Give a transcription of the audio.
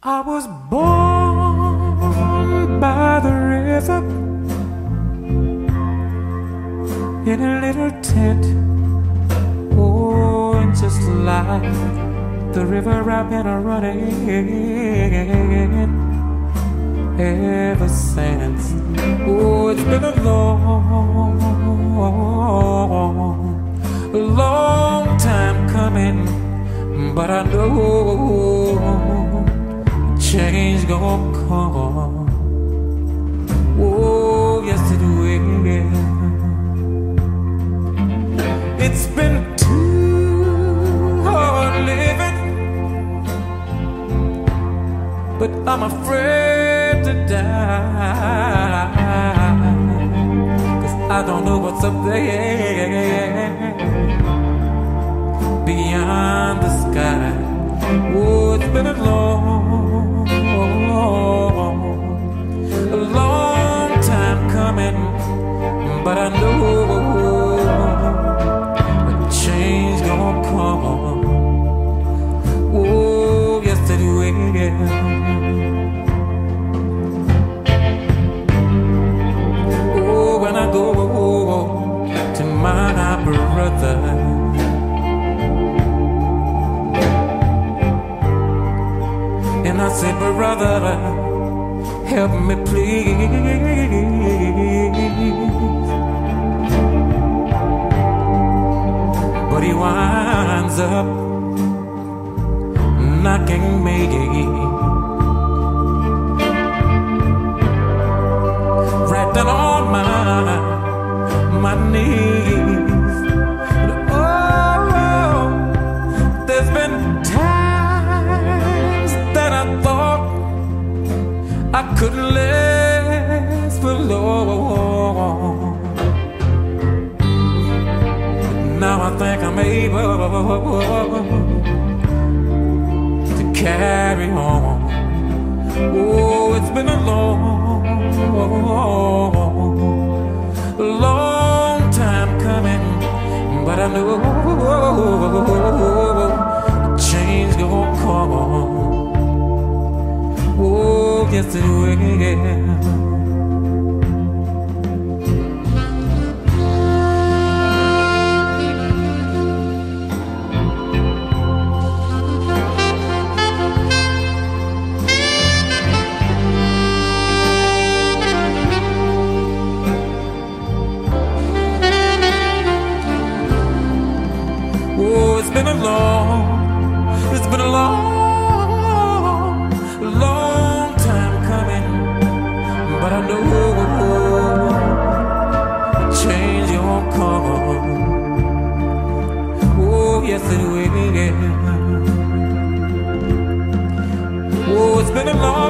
I was born by the river in a little tent. Oh, and just like the river I've been running ever since. Oh, it's been a long, long time coming, but I know change gonna come. Oh, yes it will. It's been too hard living, but I'm afraid to die. Cause I don't know what's up there beyond the sky. Oh, it's been a long, Oh, when I go to my brother. And I said, brother, help me please. But he winds up knocking me right down on my my knees. Oh, there's been times that I thought I couldn't last for long. Now I think I'm able carry on. Oh, it's been a long, long time coming, but I know change gonna come. Oh, yes it will. Oh, it's been a long.